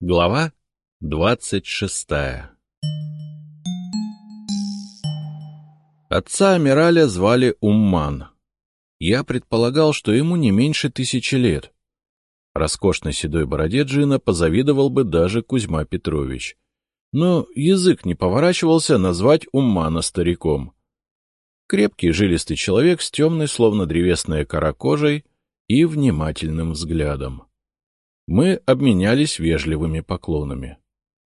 Глава двадцать шестая Отца Амираля звали Умман. Я предполагал, что ему не меньше тысячи лет. Роскошной седой бороде Джина позавидовал бы даже Кузьма Петрович. Но язык не поворачивался назвать Уммана стариком. Крепкий жилистый человек с темной, словно древесная кора кожей и внимательным взглядом. Мы обменялись вежливыми поклонами.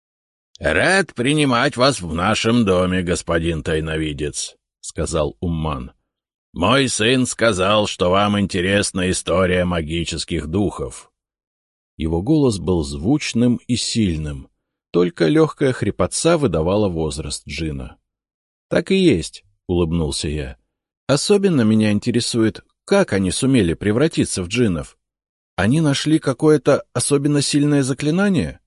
— Рад принимать вас в нашем доме, господин тайновидец, — сказал Умман. — Мой сын сказал, что вам интересна история магических духов. Его голос был звучным и сильным, только легкая хрипотца выдавала возраст Джина. — Так и есть, — улыбнулся я. — Особенно меня интересует, как они сумели превратиться в джинов. Они нашли какое-то особенно сильное заклинание?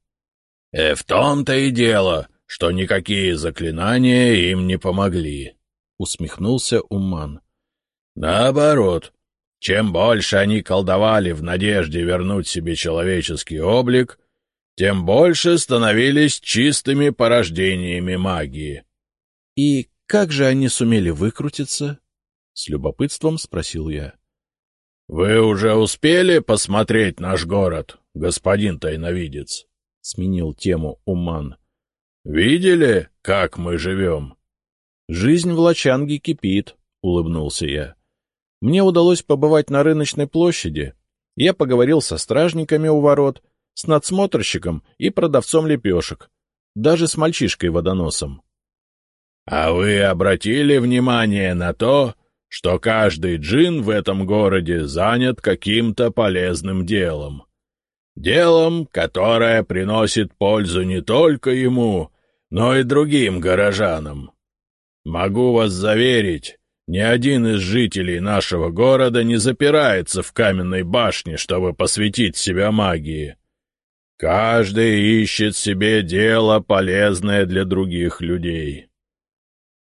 Э, — В том-то и дело, что никакие заклинания им не помогли, — усмехнулся Уман. — Наоборот, чем больше они колдовали в надежде вернуть себе человеческий облик, тем больше становились чистыми порождениями магии. — И как же они сумели выкрутиться? — с любопытством спросил я. — Вы уже успели посмотреть наш город, господин тайновидец? — сменил тему Уман. — Видели, как мы живем? — Жизнь в Лачанге кипит, — улыбнулся я. Мне удалось побывать на рыночной площади. Я поговорил со стражниками у ворот, с надсмотрщиком и продавцом лепешек, даже с мальчишкой-водоносом. — А вы обратили внимание на то, что каждый джин в этом городе занят каким-то полезным делом. Делом, которое приносит пользу не только ему, но и другим горожанам. Могу вас заверить, ни один из жителей нашего города не запирается в каменной башне, чтобы посвятить себя магии. Каждый ищет себе дело, полезное для других людей.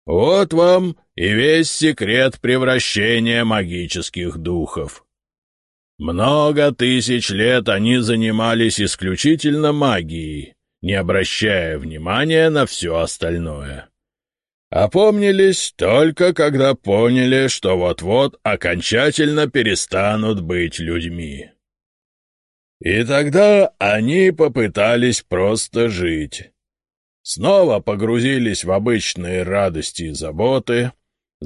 Вот вам и весь секрет превращения магических духов. Много тысяч лет они занимались исключительно магией, не обращая внимания на все остальное. Опомнились только когда поняли, что вот-вот окончательно перестанут быть людьми. И тогда они попытались просто жить снова погрузились в обычные радости и заботы,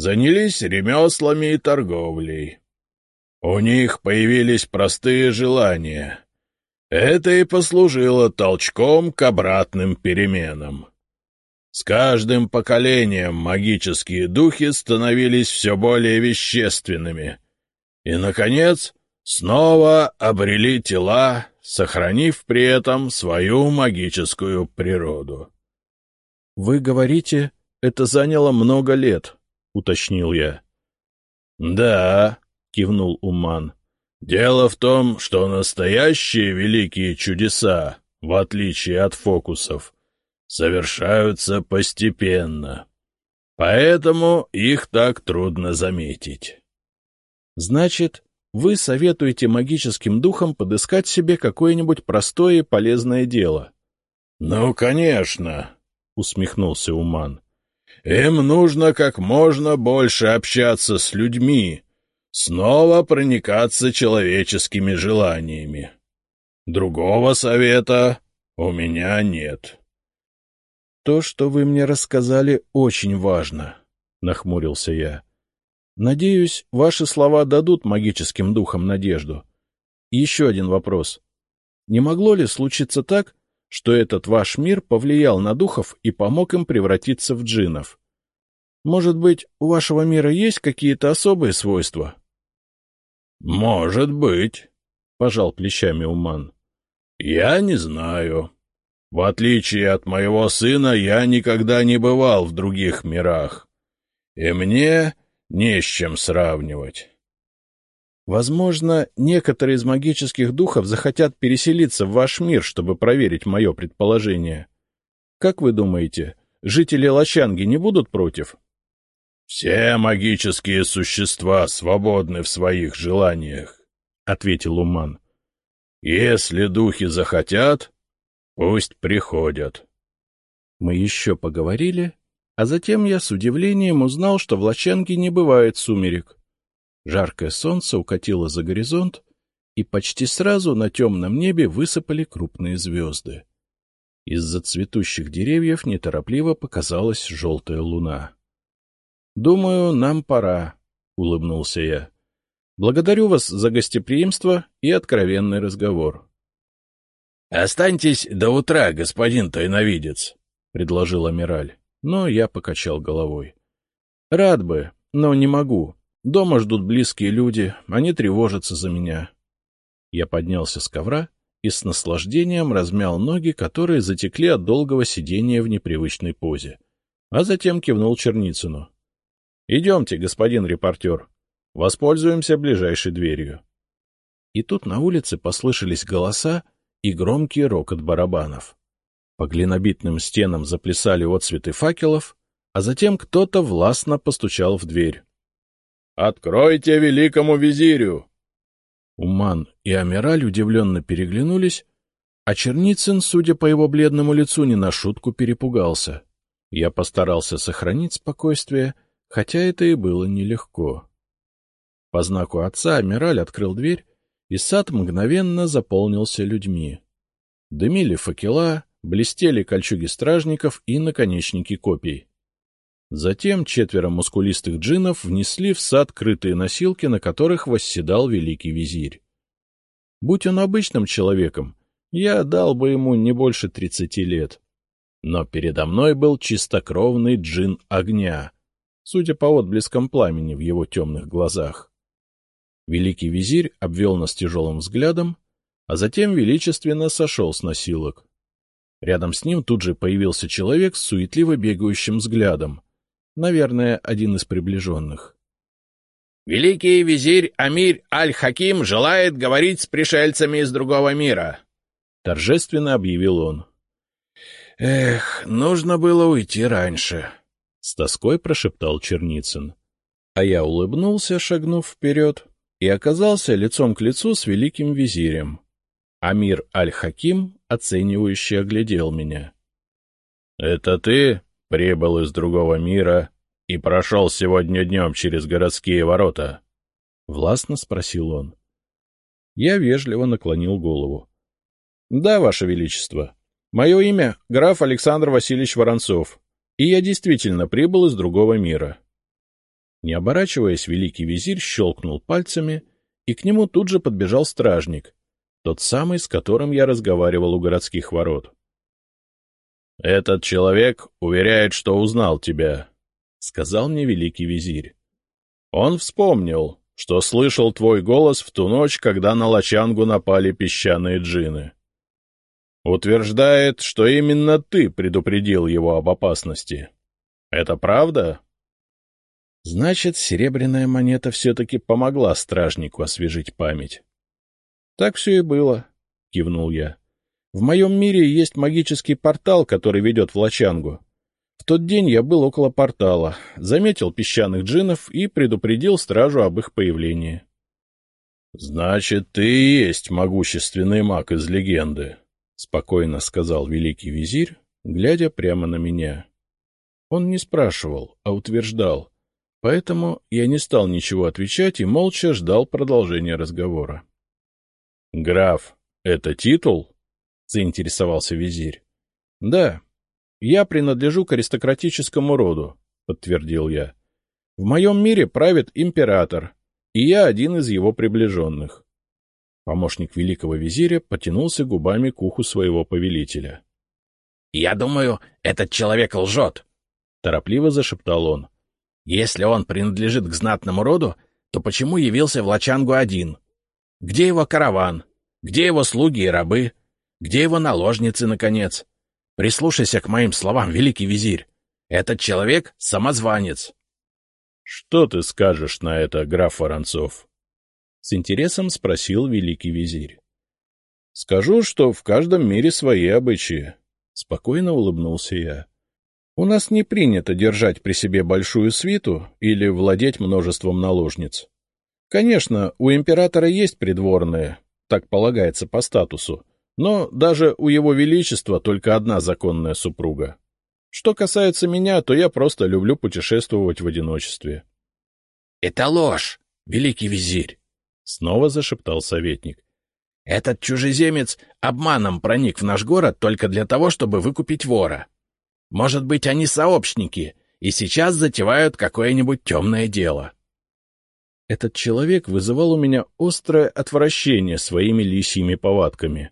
занялись ремеслами и торговлей. У них появились простые желания. Это и послужило толчком к обратным переменам. С каждым поколением магические духи становились все более вещественными и, наконец, снова обрели тела, сохранив при этом свою магическую природу. — Вы говорите, это заняло много лет, — уточнил я. — Да, — кивнул Уман. — Дело в том, что настоящие великие чудеса, в отличие от фокусов, совершаются постепенно. Поэтому их так трудно заметить. — Значит, вы советуете магическим духам подыскать себе какое-нибудь простое и полезное дело? — Ну, конечно, — усмехнулся Уман. — Им нужно как можно больше общаться с людьми, снова проникаться человеческими желаниями. Другого совета у меня нет. — То, что вы мне рассказали, очень важно, — нахмурился я. — Надеюсь, ваши слова дадут магическим духам надежду. Еще один вопрос. Не могло ли случиться так, что этот ваш мир повлиял на духов и помог им превратиться в джинов. Может быть, у вашего мира есть какие-то особые свойства? — Может быть, — пожал плечами Уман. — Я не знаю. В отличие от моего сына, я никогда не бывал в других мирах, и мне не с чем сравнивать. Возможно, некоторые из магических духов захотят переселиться в ваш мир, чтобы проверить мое предположение. Как вы думаете, жители Лачанги не будут против? — Все магические существа свободны в своих желаниях, — ответил Уман. — Если духи захотят, Пусть приходят. Мы еще поговорили, а затем я с удивлением узнал, что в Лачанге не бывает сумерек. Жаркое солнце укатило за горизонт, и почти сразу на темном небе высыпали крупные звезды. Из-за цветущих деревьев неторопливо показалась желтая луна. — Думаю, нам пора, — улыбнулся я. — Благодарю вас за гостеприимство и откровенный разговор. — Останьтесь до утра, господин тайновидец, — предложил Амираль, но я покачал головой. — Рад бы, но не могу. Дома ждут близкие люди, они тревожатся за меня. Я поднялся с ковра и с наслаждением размял ноги, которые затекли от долгого сидения в непривычной позе, а затем кивнул Черницыну. — Идемте, господин репортер, воспользуемся ближайшей дверью. И тут на улице послышались голоса и громкий рокот барабанов. По глинобитным стенам заплясали отцветы факелов, а затем кто-то властно постучал в дверь. — Откройте великому визирю! Уман и Амираль удивленно переглянулись, а Черницын, судя по его бледному лицу, не на шутку перепугался. Я постарался сохранить спокойствие, хотя это и было нелегко. По знаку отца Амираль открыл дверь, и сад мгновенно заполнился людьми. Дымили факела, блестели кольчуги стражников и наконечники копий. Затем четверо мускулистых джинов внесли в сад крытые носилки, на которых восседал великий визирь. Будь он обычным человеком, я дал бы ему не больше тридцати лет. Но передо мной был чистокровный джин огня, судя по отблескам пламени в его темных глазах. Великий визирь обвел нас тяжелым взглядом, а затем величественно сошел с носилок. Рядом с ним тут же появился человек с суетливо бегающим взглядом. Наверное, один из приближенных. — Великий визирь Амир Аль-Хаким желает говорить с пришельцами из другого мира, — торжественно объявил он. — Эх, нужно было уйти раньше, — с тоской прошептал Черницын. А я улыбнулся, шагнув вперед, и оказался лицом к лицу с великим визирем. Амир Аль-Хаким оценивающе оглядел меня. — Это ты прибыл из другого мира и прошел сегодня днем через городские ворота? — властно спросил он. Я вежливо наклонил голову. — Да, Ваше Величество. Мое имя — граф Александр Васильевич Воронцов, и я действительно прибыл из другого мира. Не оборачиваясь, великий визирь щелкнул пальцами, и к нему тут же подбежал стражник — тот самый, с которым я разговаривал у городских ворот. — Этот человек уверяет, что узнал тебя, — сказал мне великий визирь. — Он вспомнил, что слышал твой голос в ту ночь, когда на Лачангу напали песчаные джины. Утверждает, что именно ты предупредил его об опасности. Это правда? Значит, серебряная монета все-таки помогла стражнику освежить память. Так все и было, — кивнул я. В моем мире есть магический портал, который ведет в Лачангу. В тот день я был около портала, заметил песчаных джинов и предупредил стражу об их появлении. — Значит, ты и есть могущественный маг из легенды, — спокойно сказал великий визирь, глядя прямо на меня. Он не спрашивал, а утверждал, поэтому я не стал ничего отвечать и молча ждал продолжения разговора. — Граф, это титул? — заинтересовался визирь. — Да. Я принадлежу к аристократическому роду, — подтвердил я. В моем мире правит император, и я один из его приближенных. Помощник великого визиря потянулся губами к уху своего повелителя. — Я думаю, этот человек лжет, — торопливо зашептал он. — Если он принадлежит к знатному роду, то почему явился в Лачангу один? — где его караван? Где его слуги и рабы? Где его наложницы, наконец? Прислушайся к моим словам, великий визирь. Этот человек — самозванец. — Что ты скажешь на это, граф Воронцов? — с интересом спросил великий визирь. — Скажу, что в каждом мире свои обычаи. Спокойно улыбнулся я. У нас не принято держать при себе большую свиту или владеть множеством наложниц. Конечно, у императора есть придворные, так полагается по статусу, Но даже у его величества только одна законная супруга. Что касается меня, то я просто люблю путешествовать в одиночестве. — Это ложь, великий визирь! — снова зашептал советник. — Этот чужеземец обманом проник в наш город только для того, чтобы выкупить вора. Может быть, они сообщники и сейчас затевают какое-нибудь темное дело. Этот человек вызывал у меня острое отвращение своими лисьими повадками.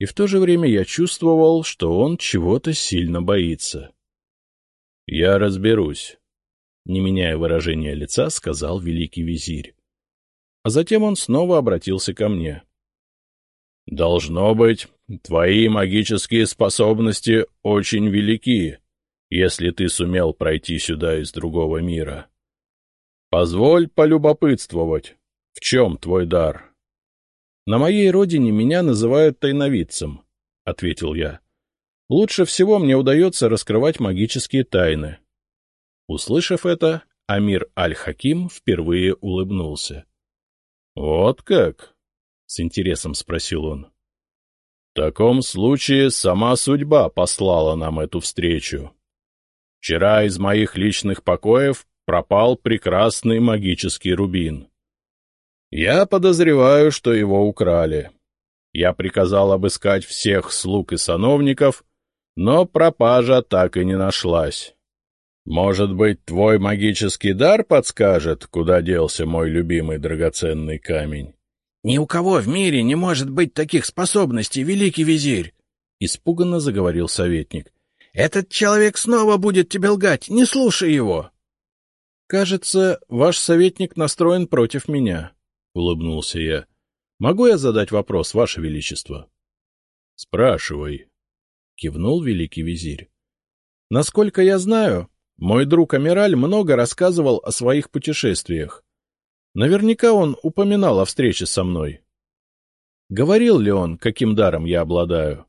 И в то же время я чувствовал, что он чего-то сильно боится. — Я разберусь, — не меняя выражения лица, сказал великий визирь. А затем он снова обратился ко мне. — Должно быть, твои магические способности очень велики, если ты сумел пройти сюда из другого мира. Позволь полюбопытствовать, в чем твой дар? — На моей родине меня называют тайновидцем, — ответил я. — Лучше всего мне удается раскрывать магические тайны. Услышав это, Амир Аль-Хаким впервые улыбнулся. — Вот как? — с интересом спросил он. — В таком случае сама судьба послала нам эту встречу. Вчера из моих личных покоев пропал прекрасный магический рубин. Я подозреваю, что его украли. Я приказал обыскать всех слуг и сановников, но пропажа так и не нашлась. Может быть, твой магический дар подскажет, куда делся мой любимый драгоценный камень? — Ни у кого в мире не может быть таких способностей, великий визирь! — испуганно заговорил советник. — Этот человек снова будет тебе лгать, не слушай его! — Кажется, ваш советник настроен против меня, — улыбнулся я. — Могу я задать вопрос, ваше величество? — Спрашивай, — кивнул великий визирь. — Насколько я знаю, мой друг Амираль много рассказывал о своих путешествиях. Наверняка он упоминал о встрече со мной. Говорил ли он, каким даром я обладаю?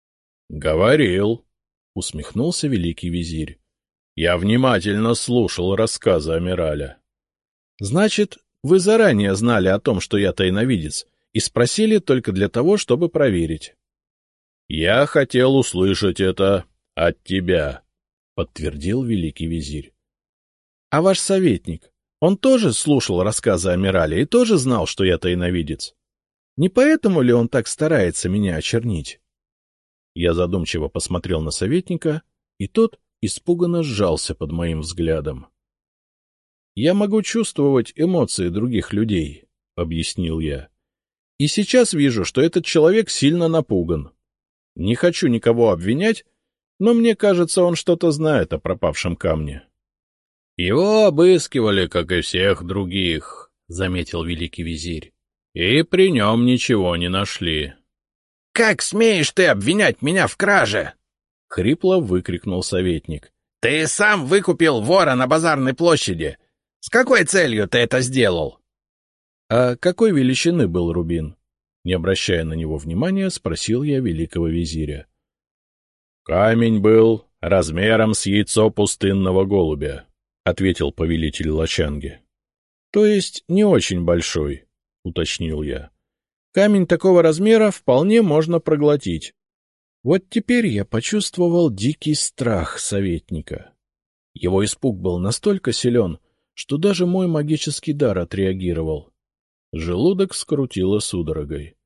— Говорил, — усмехнулся великий визирь. — Я внимательно слушал рассказы Амираля. — Значит, вы заранее знали о том, что я тайновидец, и спросили только для того, чтобы проверить. — Я хотел услышать это от тебя, — подтвердил великий визирь. — А ваш советник, он тоже слушал рассказы о Мирале и тоже знал, что я тайновидец? Не поэтому ли он так старается меня очернить? Я задумчиво посмотрел на советника, и тот испуганно сжался под моим взглядом. — Я могу чувствовать эмоции других людей, — объяснил я. — И сейчас вижу, что этот человек сильно напуган. Не хочу никого обвинять, но мне кажется, он что-то знает о пропавшем камне. — Его обыскивали, как и всех других, — заметил великий визирь, — и при нем ничего не нашли. — Как смеешь ты обвинять меня в краже? — хрипло выкрикнул советник. — Ты сам выкупил вора на базарной площади. С какой целью ты это сделал? — А какой величины был рубин? Не обращая на него внимания, спросил я великого визиря. Камень был размером с яйцо пустынного голубя, — ответил повелитель Лачанги. — То есть не очень большой, — уточнил я. Камень такого размера вполне можно проглотить. Вот теперь я почувствовал дикий страх советника. Его испуг был настолько силен, что даже мой магический дар отреагировал. Желудок скрутило судорогой.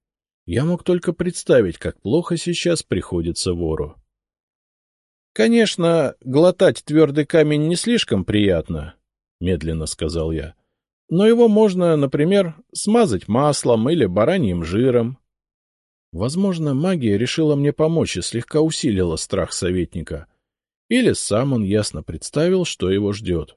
Я мог только представить, как плохо сейчас приходится вору. Конечно, глотать твердый камень не слишком приятно, — медленно сказал я. Но его можно, например, смазать маслом или бараньим жиром. Возможно, магия решила мне помочь и слегка усилила страх советника. Или сам он ясно представил, что его ждет.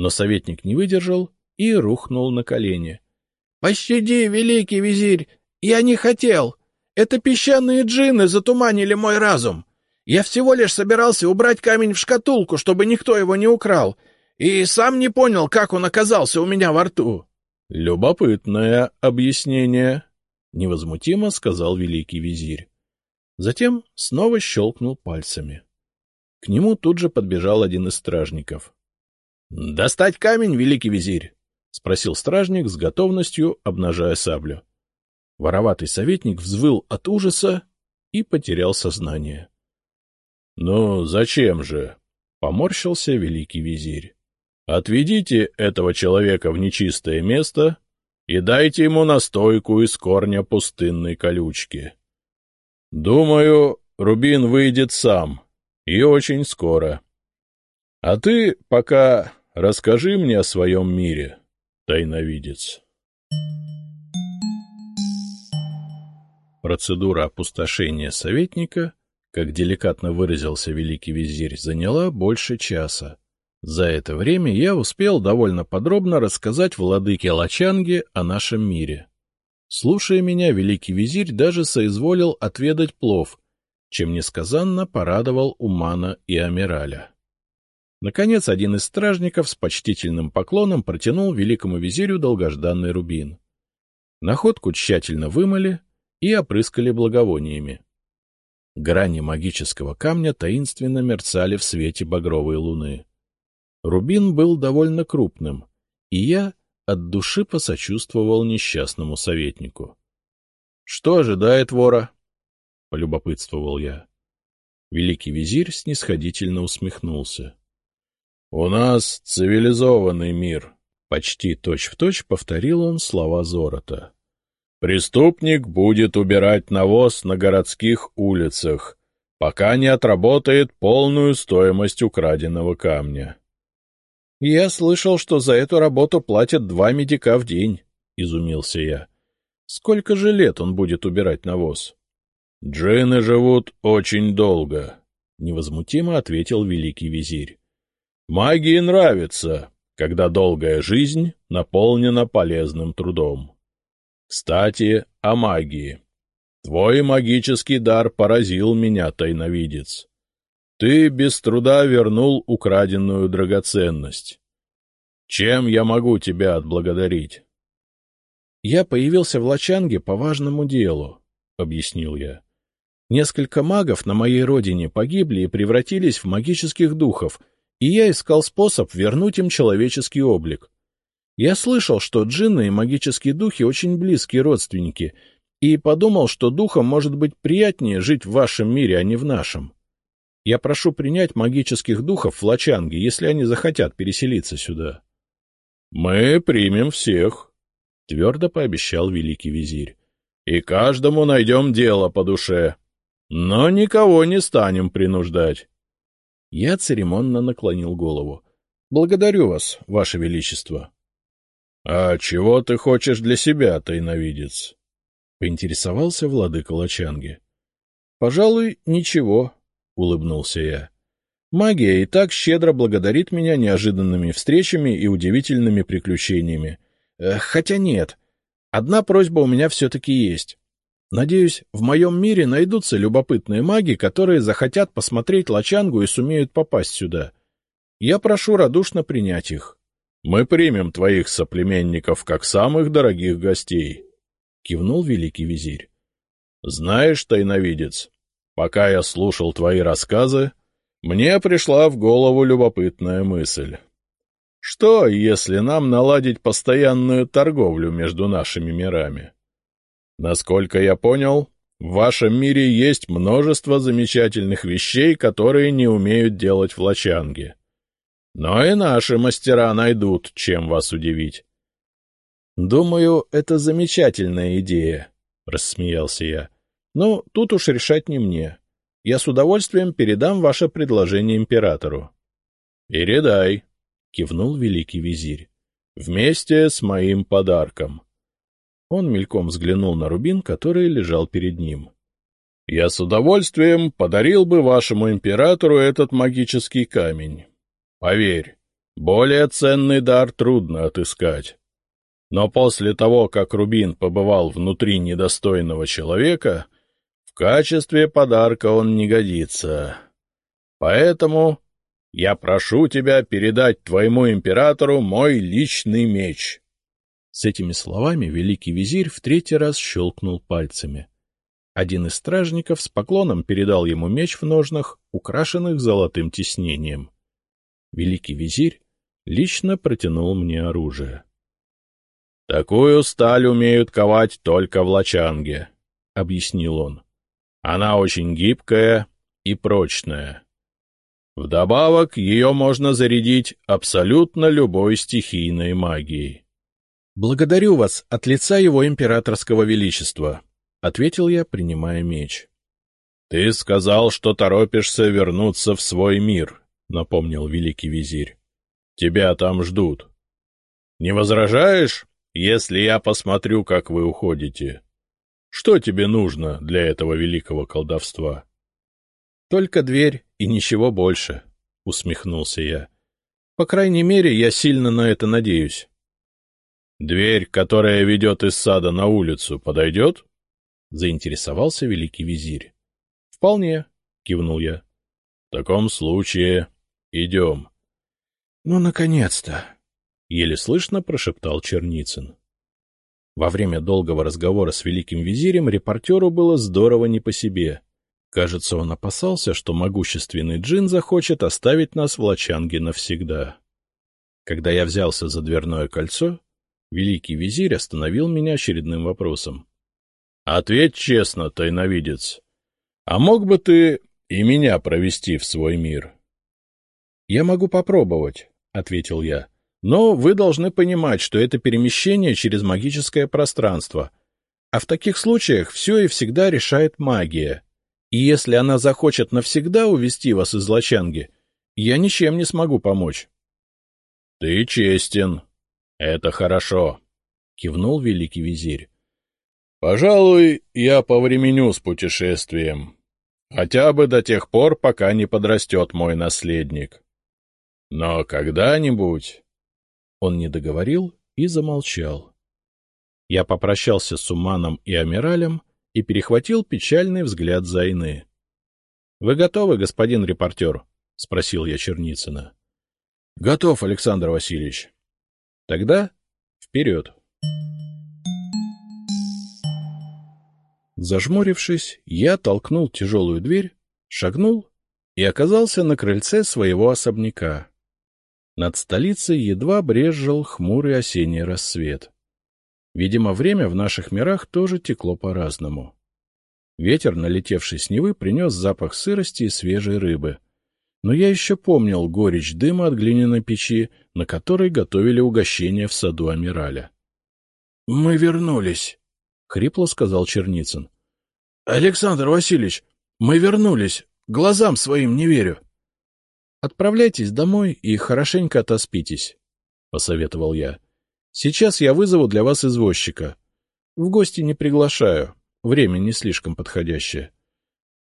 Но советник не выдержал и рухнул на колени. — Пощади, великий визирь! Я не хотел! Это песчаные джинны затуманили мой разум! Я всего лишь собирался убрать камень в шкатулку, чтобы никто его не украл, и сам не понял, как он оказался у меня во рту. — Любопытное объяснение, — невозмутимо сказал великий визирь. Затем снова щелкнул пальцами. К нему тут же подбежал один из стражников. — Достать камень, великий визирь? — спросил стражник с готовностью, обнажая саблю. Вороватый советник взвыл от ужаса и потерял сознание. — Ну, зачем же? — поморщился великий визирь. — Отведите этого человека в нечистое место и дайте ему настойку из корня пустынной колючки. Думаю, Рубин выйдет сам, и очень скоро. А ты пока расскажи мне о своем мире, тайновидец. Процедура опустошения советника, как деликатно выразился великий визирь, заняла больше часа. За это время я успел довольно подробно рассказать владыке Лачанге о нашем мире. Слушая меня, великий визирь даже соизволил отведать плов, чем несказанно порадовал Умана и Амираля. Наконец, один из стражников с почтительным поклоном протянул великому визирю долгожданный рубин. Находку тщательно вымыли и опрыскали благовониями. Грани магического камня таинственно мерцали в свете багровой луны. Рубин был довольно крупным, и я от души посочувствовал несчастному советнику. — Что ожидает вора? — полюбопытствовал я. Великий визирь снисходительно усмехнулся. — У нас цивилизованный мир, — почти точь-в-точь точь повторил он слова Зорота. — Преступник будет убирать навоз на городских улицах, пока не отработает полную стоимость украденного камня. — Я слышал, что за эту работу платят два медика в день, — изумился я. — Сколько же лет он будет убирать навоз? — Джины живут очень долго, — невозмутимо ответил великий визирь. — Магии нравится, когда долгая жизнь наполнена полезным трудом. Кстати, о магии. Твой магический дар поразил меня, тайновидец. Ты без труда вернул украденную драгоценность. Чем я могу тебя отблагодарить? — Я появился в Лачанге по важному делу, — объяснил я. Несколько магов на моей родине погибли и превратились в магических духов, и я искал способ вернуть им человеческий облик. Я слышал, что джинны и магические духи очень близкие родственники, и подумал, что духам может быть приятнее жить в вашем мире, а не в нашем. Я прошу принять магических духов в Лачанге, если они захотят переселиться сюда. — Мы примем всех, — твердо пообещал великий визирь, — и каждому найдем дело по душе. Но никого не станем принуждать. Я церемонно наклонил голову. — Благодарю вас, ваше величество. — А чего ты хочешь для себя, тайновидец? — поинтересовался владыка Лачанги. — Пожалуй, ничего, — улыбнулся я. Магия и так щедро благодарит меня неожиданными встречами и удивительными приключениями. Хотя нет, одна просьба у меня все-таки есть. Надеюсь, в моем мире найдутся любопытные маги, которые захотят посмотреть Лачангу и сумеют попасть сюда. Я прошу радушно принять их. — Мы примем твоих соплеменников как самых дорогих гостей, — кивнул великий визирь. — Знаешь, тайновидец, пока я слушал твои рассказы, мне пришла в голову любопытная мысль. Что, если нам наладить постоянную торговлю между нашими мирами? — Насколько я понял, в вашем мире есть множество замечательных вещей, которые не умеют делать в Лачанге. Но и наши мастера найдут, чем вас удивить. — Думаю, это замечательная идея, — рассмеялся я. — Но тут уж решать не мне. Я с удовольствием передам ваше предложение императору. — Передай, — кивнул великий визирь, — вместе с моим подарком. — он мельком взглянул на рубин, который лежал перед ним. — Я с удовольствием подарил бы вашему императору этот магический камень. Поверь, более ценный дар трудно отыскать. Но после того, как рубин побывал внутри недостойного человека, в качестве подарка он не годится. Поэтому я прошу тебя передать твоему императору мой личный меч. С этими словами великий визирь в третий раз щелкнул пальцами. Один из стражников с поклоном передал ему меч в ножнах, украшенных золотым тиснением. Великий визирь лично протянул мне оружие. Такую сталь умеют ковать только в Лачанге, — объяснил он. Она очень гибкая и прочная. Вдобавок, ее можно зарядить абсолютно любой стихийной магией. — Благодарю вас от лица его императорского величества, — ответил я, принимая меч. — Ты сказал, что торопишься вернуться в свой мир, — напомнил великий визирь. — Тебя там ждут. Не возражаешь, если я посмотрю, как вы уходите? Что тебе нужно для этого великого колдовства? — Только дверь и ничего больше, — усмехнулся я. — По крайней мере, я сильно на это надеюсь. — Дверь, которая ведет из сада на улицу, подойдет? — заинтересовался великий визирь. — Вполне, — кивнул я. — В таком случае идем. — Ну, наконец-то! — еле слышно прошептал Черницын. Во время долгого разговора с великим визирем репортеру было здорово не по себе. Кажется, он опасался, что могущественный джин захочет оставить нас в Лачанге навсегда. Когда я взялся за дверное кольцо, великий визирь остановил меня очередным вопросом. — Ответь честно, тайновидец. А мог бы ты и меня провести в свой мир? — Я могу попробовать, — ответил я. Но вы должны понимать, что это перемещение через магическое пространство. А в таких случаях все и всегда решает магия. И если она захочет навсегда увести вас из Лачанги, я ничем не смогу помочь. — Ты честен. Это хорошо, — кивнул великий визирь. — Пожалуй, я повременю с путешествием. Хотя бы до тех пор, пока не подрастет мой наследник. Но когда-нибудь он не договорил и замолчал. Я попрощался с Уманом и Амиралем и перехватил печальный взгляд Зайны. — Вы готовы, господин репортер? — спросил я Черницына. — Готов, Александр Васильевич. — Тогда вперед. Зажмурившись, я толкнул тяжелую дверь, шагнул и оказался на крыльце своего особняка. Над столицей едва брезжил хмурый осенний рассвет. Видимо, время в наших мирах тоже текло по-разному. Ветер, налетевший с Невы, принес запах сырости и свежей рыбы. Но я еще помнил горечь дыма от глиняной печи, на которой готовили угощение в саду Амираля. — Мы вернулись, — хрипло сказал Черницын. — Александр Васильевич, мы вернулись. Глазам своим не верю. —— Отправляйтесь домой и хорошенько отоспитесь, — посоветовал я. — Сейчас я вызову для вас извозчика. В гости не приглашаю, время не слишком подходящее. —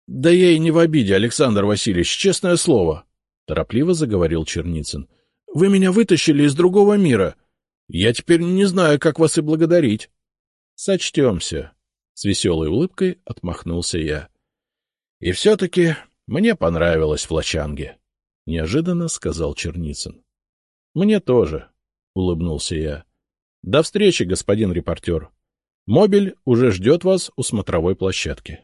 Да я и не в обиде, Александр Васильевич, честное слово, — торопливо заговорил Черницын. — Вы меня вытащили из другого мира. Я теперь не знаю, как вас и благодарить. — Сочтемся, — с веселой улыбкой отмахнулся я. — И все-таки мне понравилось в Лачанге. —— неожиданно сказал Черницын. — Мне тоже, — улыбнулся я. — До встречи, господин репортер. Мобиль уже ждет вас у смотровой площадки.